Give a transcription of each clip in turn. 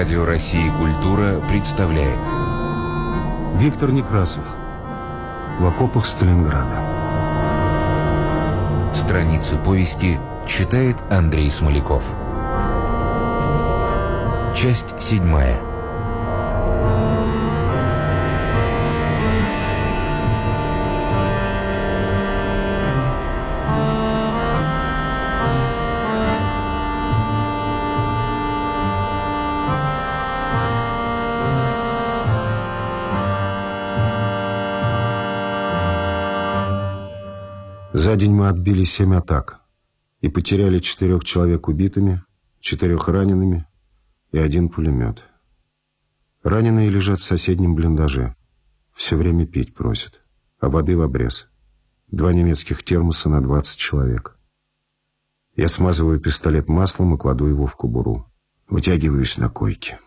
Радио России «Культура» представляет. Виктор Некрасов. В окопах Сталинграда Страницы повести читает Андрей Смоляков. Часть седьмая За день мы отбили семь атак и потеряли четырех человек убитыми, четырех ранеными и один пулемет. Раненые лежат в соседнем блиндаже. Все время пить просят, а воды в обрез. Два немецких термоса на 20 человек. Я смазываю пистолет маслом и кладу его в кобуру. Вытягиваюсь на койке.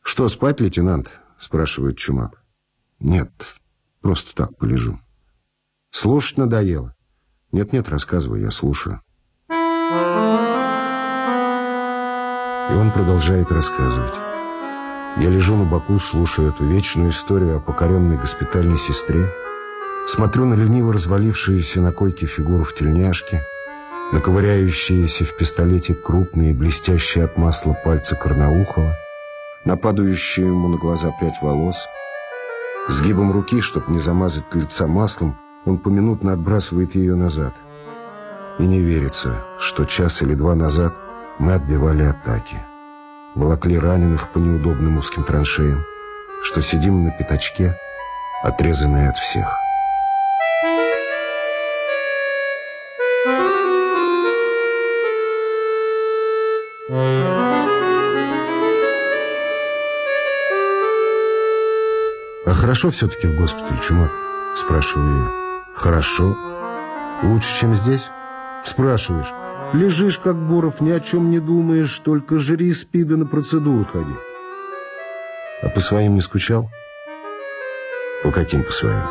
«Что, спать, лейтенант?» – спрашивает Чумак. «Нет, просто так полежу». Слушать надоело. Нет-нет, рассказывай, я слушаю. И он продолжает рассказывать. Я лежу на боку, слушаю эту вечную историю о покоренной госпитальной сестре, смотрю на лениво развалившуюся на койке фигуру в тельняшке, на ковыряющиеся в пистолете крупные, блестящие от масла пальцы Корнаухова, на падающую ему на глаза прядь волос. Сгибом руки, чтобы не замазать лица маслом, он поминутно отбрасывает ее назад. И не верится, что час или два назад мы отбивали атаки. Волокли раненых по неудобным узким траншеям, что сидим на пятачке, отрезанные от всех. «А хорошо все-таки в госпитале, чумак?» – спрашиваю я. Хорошо. Лучше, чем здесь? Спрашиваешь. Лежишь, как Боров, ни о чем не думаешь, только жри, спи да на процедуру ходи. А по своим не скучал? По каким по своим?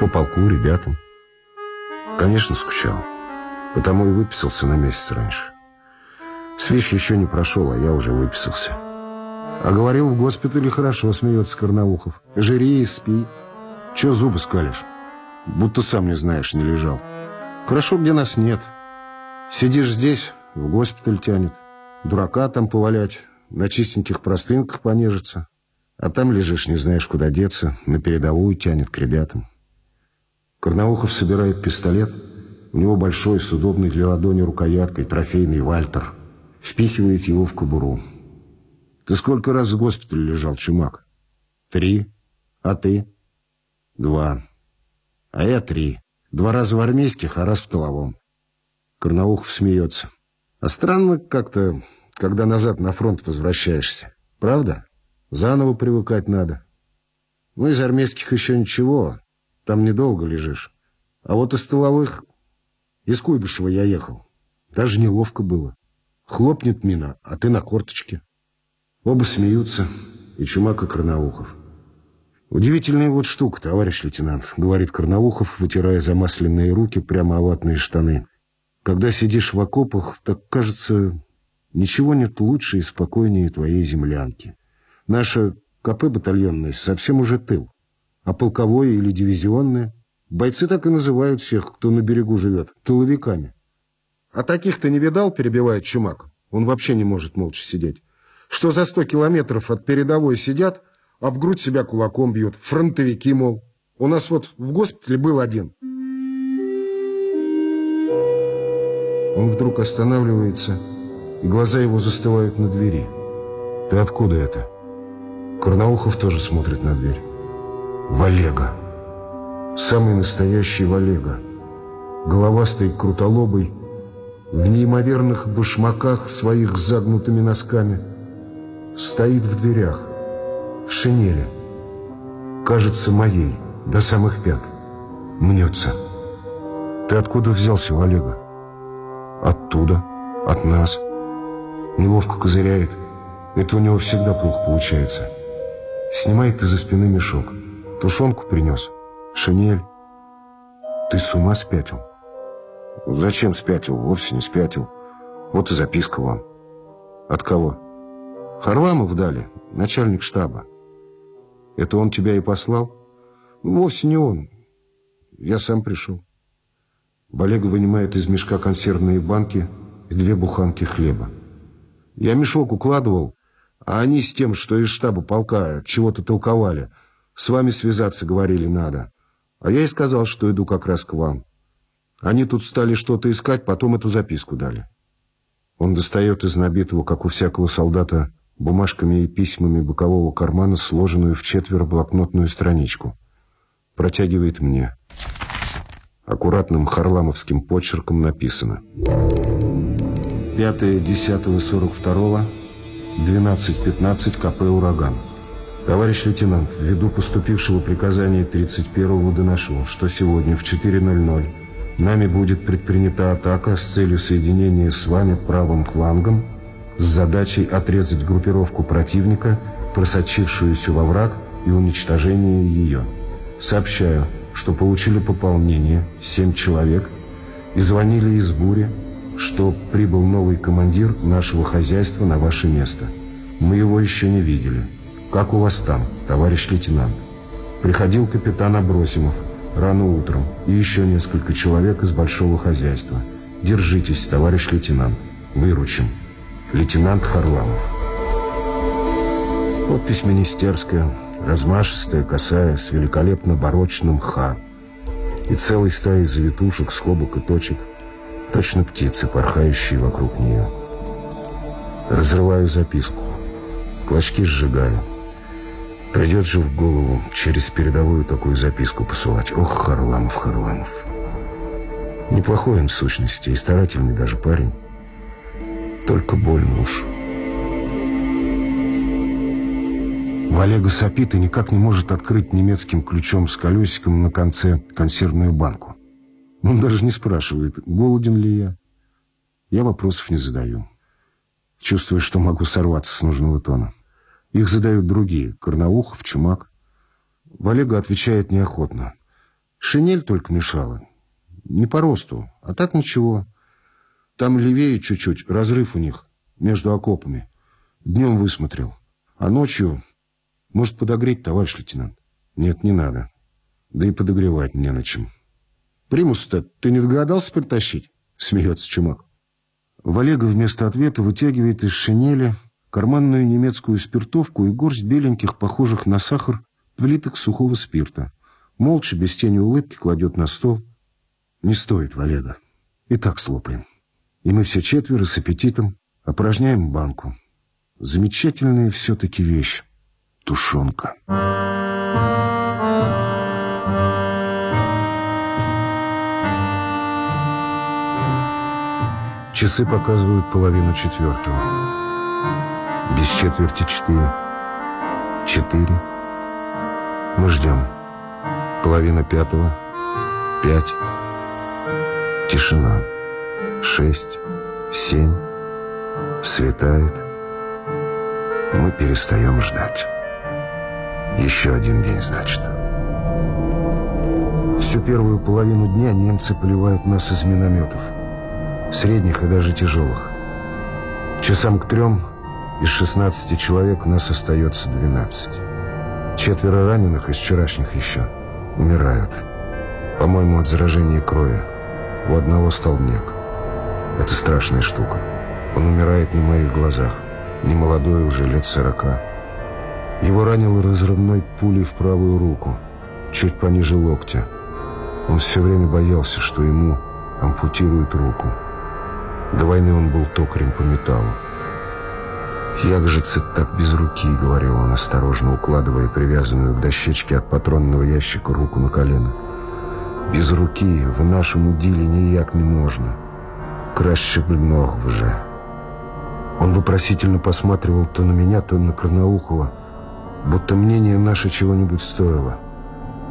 По полку, ребятам. Конечно, скучал. Потому и выписался на месяц раньше. Свищ еще не прошел, а я уже выписался. А говорил, в госпитале хорошо, смеется Карнаухов. Жри и спи. Че зубы скалишь? Будто сам не знаешь, не лежал. Хорошо, где нас нет. Сидишь здесь, в госпиталь тянет. Дурака там повалять, на чистеньких простынках понежиться. А там лежишь, не знаешь, куда деться, на передовую тянет к ребятам. Корнаухов собирает пистолет. У него большой, с удобной для ладони рукояткой, трофейный Вальтер. Впихивает его в кобуру. Ты сколько раз в госпитале лежал, чумак? Три. А ты? Два. А я три. Два раза в армейских, а раз в тыловом. Корнаухов смеется. А странно как-то, когда назад на фронт возвращаешься. Правда? Заново привыкать надо. Ну, из армейских еще ничего. Там недолго лежишь. А вот из тыловых... Из Куйбышева я ехал. Даже неловко было. Хлопнет мина, а ты на корточке. Оба смеются, и Чумак, и Корнаухов. «Удивительная вот штука, товарищ лейтенант», — говорит Карнаухов, вытирая замасленные руки прямо о ватные штаны. «Когда сидишь в окопах, так, кажется, ничего нет лучше и спокойнее твоей землянки. Наша КП батальонная совсем уже тыл, а полковое или дивизионное бойцы так и называют всех, кто на берегу живет, тыловиками. А таких ты не видал, перебивает Чумак. Он вообще не может молча сидеть. Что за сто километров от передовой сидят, а в грудь себя кулаком бьют. Фронтовики, мол. У нас вот в госпитале был один. Он вдруг останавливается, и глаза его застывают на двери. «Ты откуда это?» Корнаухов тоже смотрит на дверь. «Валега. Самый настоящий Валега. Головастый, крутолобый, в неимоверных башмаках своих загнутыми носками. Стоит в дверях в шинели. Кажется, моей, до самых пят. Мнется. Ты откуда взялся, Олега? Оттуда, от нас. Неловко козыряет. Это у него всегда плохо получается. Снимает из-за спины мешок. Тушенку принес. Шинель. Ты с ума спятил? Зачем спятил? Вовсе не спятил. Вот и записка вам. От кого? Харламов дали, начальник штаба. Это он тебя и послал? Вовсе не он. Я сам пришел. Балега вынимает из мешка консервные банки и две буханки хлеба. Я мешок укладывал, а они с тем, что из штаба полка чего-то толковали. С вами связаться, говорили, надо. А я и сказал, что иду как раз к вам. Они тут стали что-то искать, потом эту записку дали. Он достает из набитого, как у всякого солдата, бумажками и письмами бокового кармана сложенную в четверо блокнотную страничку. Протягивает мне. Аккуратным харламовским почерком написано. 5.10.42, 12.15 КП «Ураган». Товарищ лейтенант, ввиду поступившего приказания 31-го доношу, что сегодня в 4.00 нами будет предпринята атака с целью соединения с вами правым флангом с задачей отрезать группировку противника, просочившуюся во враг и уничтожение ее. Сообщаю, что получили пополнение 7 человек и звонили из бури, что прибыл новый командир нашего хозяйства на ваше место. Мы его еще не видели. Как у вас там, товарищ лейтенант? Приходил капитан Абросимов рано утром и еще несколько человек из большого хозяйства. Держитесь, товарищ лейтенант. Выручим. Лейтенант Харламов. Подпись министерская, размашистая, косая, с великолепно барочным «Х». И целой стаей завитушек, скобок и точек, точно птицы, порхающие вокруг нее. Разрываю записку, клочки сжигаю. Придет же в голову через передовую такую записку посылать. Ох, Харламов, Харламов. Неплохой он в сущности и старательный даже парень. Только больно уж. Валега сопит и никак не может открыть немецким ключом с колесиком на конце консервную банку. Он даже не спрашивает, голоден ли я. Я вопросов не задаю. Чувствую, что могу сорваться с нужного тона. Их задают другие — Корнаухов, Чумак. Валега отвечает неохотно. Шинель только мешала. Не по росту, а так ничего. Там левее чуть-чуть, разрыв у них, между окопами. Днем высмотрел. А ночью... Может, подогреть, товарищ лейтенант? Нет, не надо. Да и подогревать не на чем. Примус-то ты не догадался притащить? Смеется Чумак. Валега вместо ответа вытягивает из шинели карманную немецкую спиртовку и горсть беленьких, похожих на сахар, плиток сухого спирта. Молча, без тени улыбки, кладет на стол. Не стоит, Валега. И так слопаем. И мы все четверо с аппетитом опорожняем банку. Замечательная все-таки вещь. Тушенка. Часы показывают половину четвертого. Без четверти четыре. Четыре. Мы ждем. Половина пятого. Пять. Тишина. Шесть. Семь. Светает. Мы перестаем ждать. Еще один день, значит. Всю первую половину дня немцы поливают нас из минометов. Средних и даже тяжелых. Часам к трем из 16 человек у нас остается 12. Четверо раненых из вчерашних еще умирают. По-моему, от заражения крови. У одного столбняк. Это страшная штука. Он умирает на моих глазах. Немолодой уже, лет сорока. Его ранило разрывной пулей в правую руку, чуть пониже локтя. Он все время боялся, что ему ампутируют руку. До войны он был токарем по металлу. «Як же це так без руки?» — говорил он, осторожно укладывая привязанную к дощечке от патронного ящика руку на колено. «Без руки в нашому ділі ніяк не можно. Краще б ног вже». Он вопросительно посматривал то на меня, то на Корнаухова, будто мнение наше чего-нибудь стоило.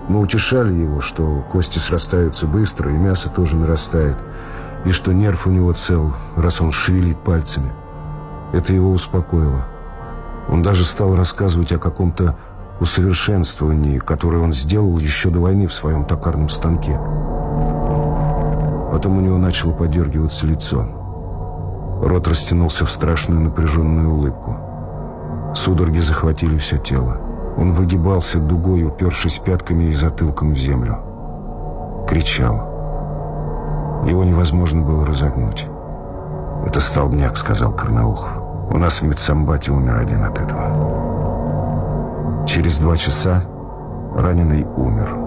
Мы утешали его, что кости срастаются быстро, и мясо тоже нарастает, и что нерв у него цел, раз он шевелит пальцами. Это его успокоило. Он даже стал рассказывать о каком-то усовершенствовании, которое он сделал еще до войны в своем токарном станке. Потом у него начало подергиваться лицо. Рот растянулся в страшную напряженную улыбку. Судороги захватили все тело. Он выгибался дугой, упершись пятками и затылком в землю. Кричал. Его невозможно было разогнуть. «Это столбняк», — сказал Карнаухов. «У нас в медсамбате умер один от этого». Через два часа раненый умер.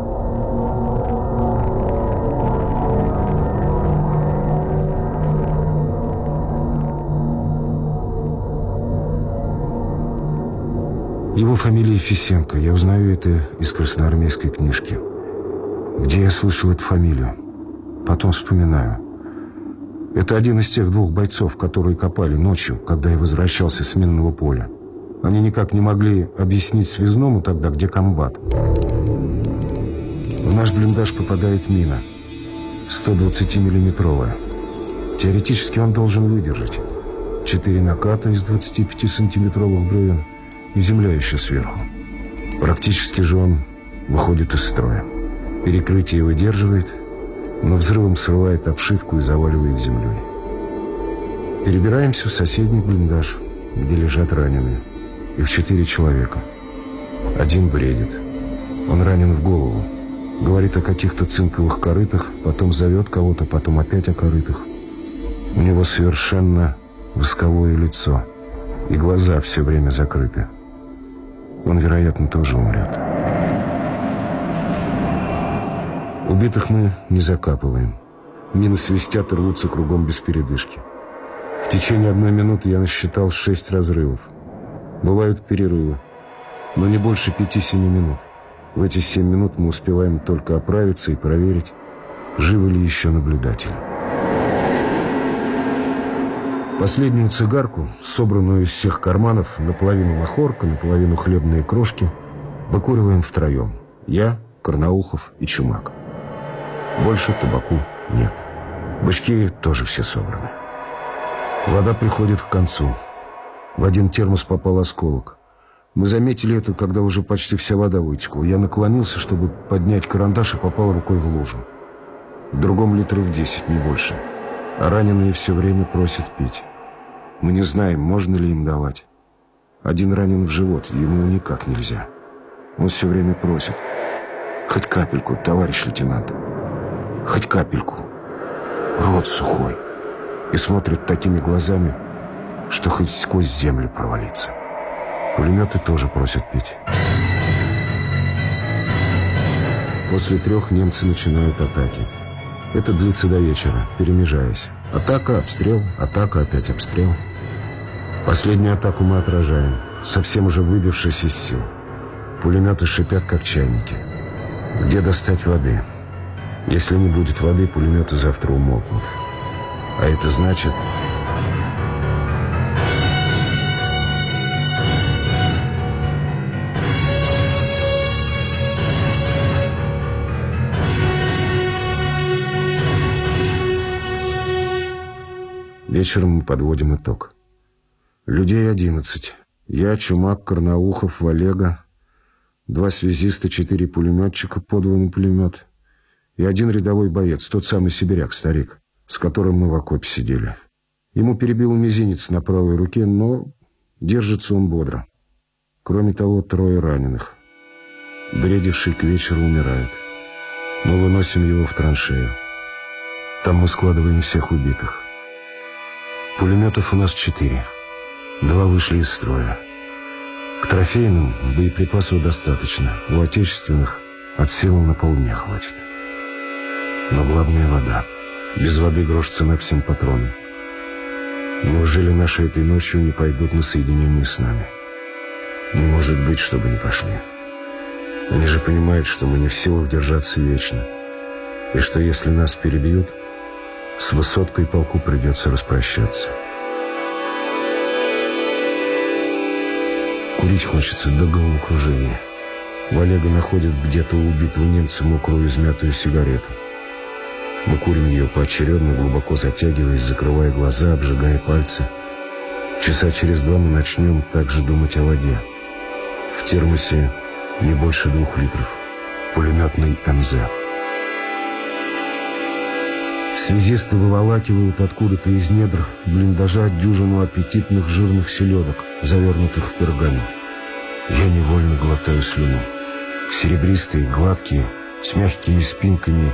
Его фамилия Фисенко. Я узнаю это из красноармейской книжки. Где я слышал эту фамилию? Потом вспоминаю. Это один из тех двух бойцов, которые копали ночью, когда я возвращался с минного поля. Они никак не могли объяснить связному тогда, где комбат. В наш блиндаж попадает мина. 120-миллиметровая. Теоретически он должен выдержать. Четыре наката из 25-сантиметровых бревен и земля еще сверху. Практически же он выходит из строя. Перекрытие выдерживает, но взрывом срывает обшивку и заваливает землей. Перебираемся в соседний блиндаж, где лежат раненые. Их четыре человека. Один бредит. Он ранен в голову. Говорит о каких-то цинковых корытах, потом зовет кого-то, потом опять о корытах. У него совершенно восковое лицо, и глаза все время закрыты. Он, вероятно, тоже умрет. Убитых мы не закапываем. Мины свистят и рвутся кругом без передышки. В течение одной минуты я насчитал шесть разрывов. Бывают перерывы, но не больше пяти-семи минут. В эти семь минут мы успеваем только оправиться и проверить, живы ли еще наблюдатели. Последнюю цигарку, собранную из всех карманов, наполовину махорка, наполовину хлебные крошки, выкуриваем втроем. Я, Карнаухов и Чумак. Больше табаку нет. Бычки тоже все собраны. Вода приходит к концу. В один термос попал осколок. Мы заметили это, когда уже почти вся вода вытекла. Я наклонился, чтобы поднять карандаш и попал рукой в лужу. В другом литров 10, не больше а раненые все время просят пить. Мы не знаем, можно ли им давать. Один ранен в живот, ему никак нельзя. Он все время просит. Хоть капельку, товарищ лейтенант. Хоть капельку. Рот сухой. И смотрит такими глазами, что хоть сквозь землю провалиться. Пулеметы тоже просят пить. После трех немцы начинают атаки. Это длится до вечера, перемежаясь. Атака, обстрел, атака, опять обстрел. Последнюю атаку мы отражаем, совсем уже выбившись из сил. Пулеметы шипят, как чайники. Где достать воды? Если не будет воды, пулеметы завтра умолкнут. А это значит... Вечером мы подводим итог. Людей одиннадцать. Я, Чумак, Карнаухов, Валега, два связиста, четыре пулеметчика, подвойный пулемет и один рядовой боец, тот самый сибиряк, старик, с которым мы в окопе сидели. Ему перебил мизинец на правой руке, но держится он бодро. Кроме того, трое раненых. Бредивший к вечеру умирает. Мы выносим его в траншею. Там мы складываем всех убитых. Пулеметов у нас четыре. Два вышли из строя. К трофейным боеприпасов достаточно. У отечественных от силы на полдня хватит. Но главное — вода. Без воды грош цена всем патронам. Неужели наши этой ночью не пойдут на соединение с нами? Не может быть, чтобы не пошли. Они же понимают, что мы не в силах держаться вечно. И что если нас перебьют, с высоткой полку придется распрощаться. Курить хочется до головокружения. Валега находит где-то у убитого немца мокрую измятую сигарету. Мы курим ее поочередно, глубоко затягиваясь, закрывая глаза, обжигая пальцы. Часа через два мы начнем также думать о воде. В термосе не больше двух литров. Пулеметный МЗ. Связисты выволакивают откуда-то из недр блиндажа дюжину аппетитных жирных селедок, завернутых в пергамент. Я невольно глотаю слюну. Серебристые, гладкие, с мягкими спинками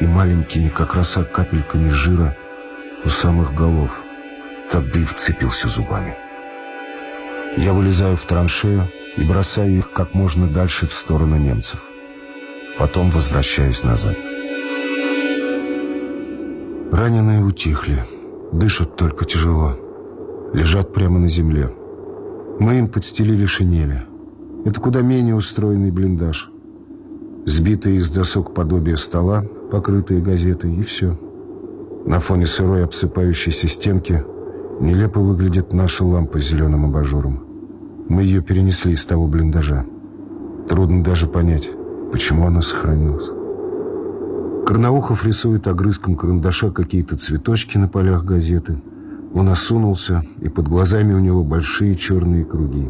и маленькими, как роса, капельками жира у самых голов. И вцепился зубами. Я вылезаю в траншею и бросаю их как можно дальше в сторону немцев. Потом возвращаюсь назад. Раненые утихли, дышат только тяжело. Лежат прямо на земле. Мы им подстелили шинели. Это куда менее устроенный блиндаж. Сбитые из досок подобие стола, покрытые газетой, и все. На фоне сырой обсыпающейся стенки нелепо выглядит наша лампа с зеленым абажуром. Мы ее перенесли из того блиндажа. Трудно даже понять, почему она сохранилась. Карнаухов рисует огрызком карандаша какие-то цветочки на полях газеты. Он осунулся, и под глазами у него большие черные круги.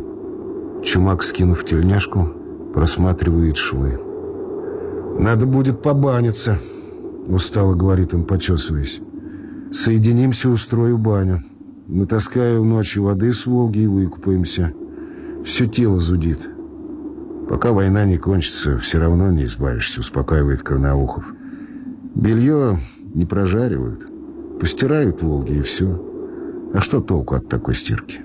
Чумак, скинув тельняшку, просматривает швы. «Надо будет побаниться», — устало говорит он, почесываясь. «Соединимся, устрою баню. Натаскаю ночью воды с Волги и выкупаемся. Все тело зудит. Пока война не кончится, все равно не избавишься», — успокаивает Карнаухов. Белье не прожаривают. Постирают Волги и все. А что толку от такой стирки?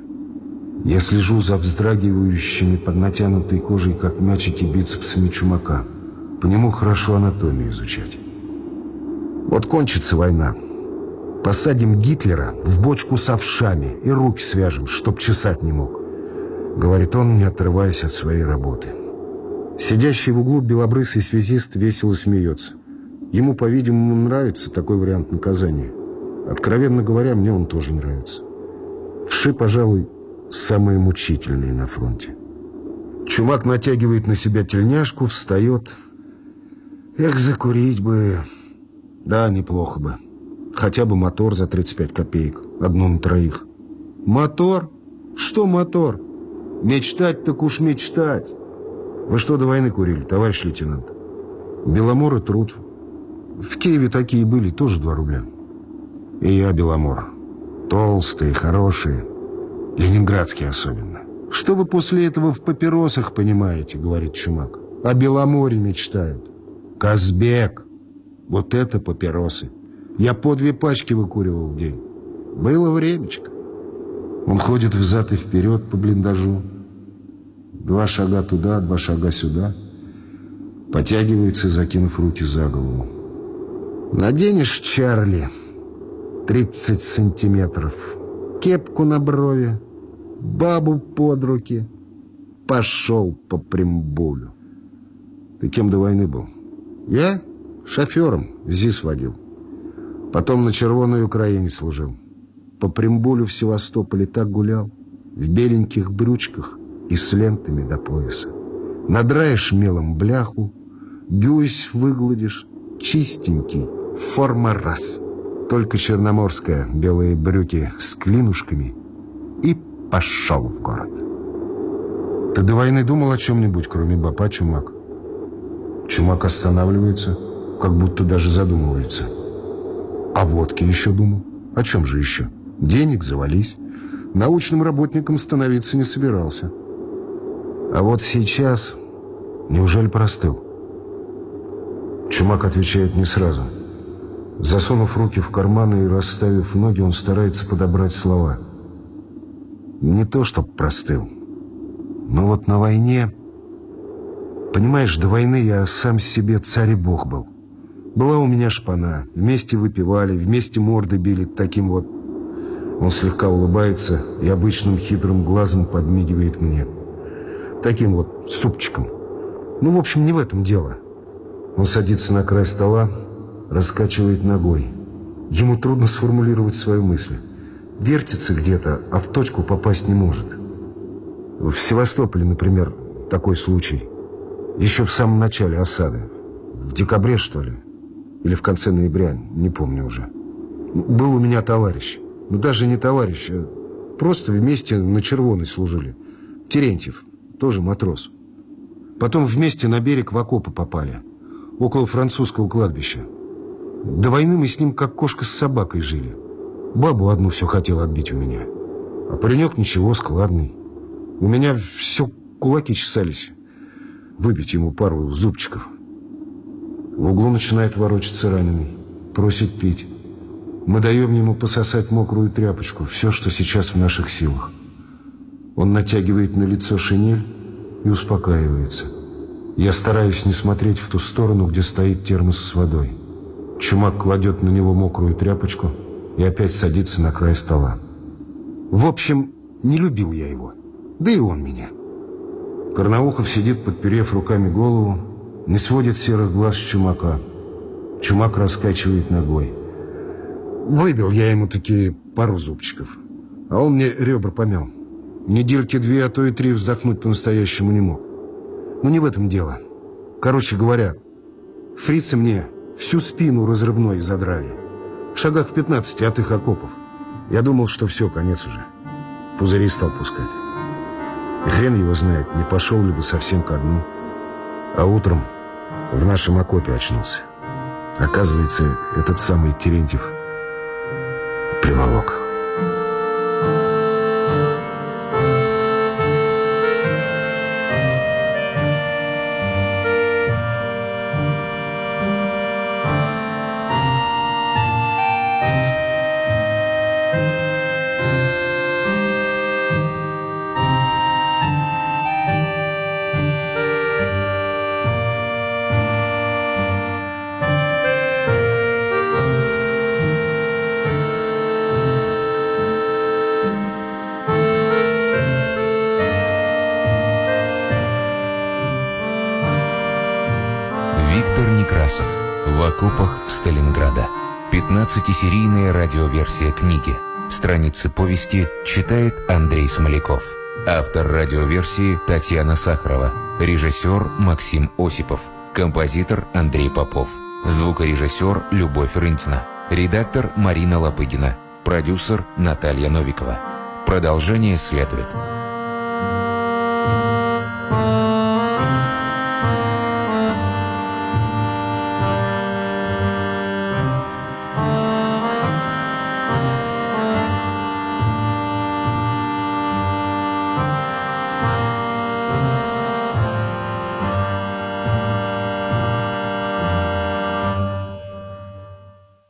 Я слежу за вздрагивающими под натянутой кожей, как мячики, бицепсами чумака. По нему хорошо анатомию изучать. Вот кончится война. Посадим Гитлера в бочку с овшами и руки свяжем, чтоб чесать не мог. Говорит он, не отрываясь от своей работы. Сидящий в углу белобрысый связист весело смеется. Ему, по-видимому, нравится такой вариант наказания. Откровенно говоря, мне он тоже нравится. Вши, пожалуй, самые мучительные на фронте. Чумак натягивает на себя тельняшку, встает. Эх, закурить бы. Да, неплохо бы. Хотя бы мотор за 35 копеек. Одну на троих. Мотор? Что мотор? Мечтать так уж мечтать. Вы что до войны курили, товарищ лейтенант? Беломор и труд. В Киеве такие были, тоже 2 рубля. И я Беломор. Толстые, хорошие. Ленинградские особенно. Что вы после этого в папиросах понимаете, говорит Чумак. О Беломоре мечтают. Казбек. Вот это папиросы. Я по две пачки выкуривал в день. Было времечко. Он ходит взад и вперед по блиндажу. Два шага туда, два шага сюда. Потягивается, закинув руки за голову. Наденешь, Чарли, 30 сантиметров, кепку на брови, бабу под руки, пошел по Примбулю. Ты кем до войны был? Я шофером ЗИС водил. Потом на Червоной Украине служил. По Примбулю в Севастополе так гулял, в беленьких брючках и с лентами до пояса. Надраешь мелом бляху, гюсь выгладишь, чистенький, Форма раз. Только черноморская, белые брюки с клинушками. И пошел в город. Ты до войны думал о чем-нибудь, кроме баба Чумак? Останавливается, как будто даже задумывается. О водке еще думал. О чем же еще? Денег завались. Научным работником становиться не собирался. А вот сейчас... Неужели простыл? Чумак отвечает не сразу. Засунув руки в карманы и расставив ноги, он старается подобрать слова. Не то, чтоб простыл. Но вот на войне... Понимаешь, до войны я сам себе царь и бог был. Была у меня шпана. Вместе выпивали, вместе морды били таким вот... Он слегка улыбается и обычным хитрым глазом подмигивает мне. Таким вот супчиком. Ну, в общем, не в этом дело. Он садится на край стола, раскачивает ногой. Ему трудно сформулировать свою мысль. Вертится где-то, а в точку попасть не может. В Севастополе, например, такой случай. Еще в самом начале осады. В декабре, что ли? Или в конце ноября, не помню уже. Был у меня товарищ. Ну, даже не товарищ, а просто вместе на Червоной служили. Терентьев, тоже матрос. Потом вместе на берег в окопы попали. Около французского кладбища. До войны мы с ним как кошка с собакой жили. Бабу одну все хотел отбить у меня. А паренек ничего, складный. У меня все кулаки чесались. Выбить ему пару зубчиков. В углу начинает ворочаться раненый. Просит пить. Мы даем ему пососать мокрую тряпочку. Все, что сейчас в наших силах. Он натягивает на лицо шинель и успокаивается. Я стараюсь не смотреть в ту сторону, где стоит термос с водой. Чумак кладет на него мокрую тряпочку и опять садится на край стола. В общем, не любил я его. Да и он меня. Карнаухов сидит, подперев руками голову, не сводит серых глаз с Чумака. Чумак раскачивает ногой. Выбил я ему такие пару зубчиков. А он мне ребра помял. Недельки две, а то и три вздохнуть по-настоящему не мог. Но не в этом дело. Короче говоря, фрицы мне всю спину разрывной задрали. В шагах в 15 от их окопов. Я думал, что все, конец уже. Пузыри стал пускать. И хрен его знает, не пошел ли бы совсем ко дну. А утром в нашем окопе очнулся. Оказывается, этот самый Терентьев приволок. 15-серийная радиоверсия книги. Страницы повести читает Андрей Смоляков. Автор радиоверсии Татьяна Сахарова. Режиссер Максим Осипов. Композитор Андрей Попов. Звукорежиссер Любовь Рынтина. Редактор Марина Лопыгина. Продюсер Наталья Новикова. Продолжение следует.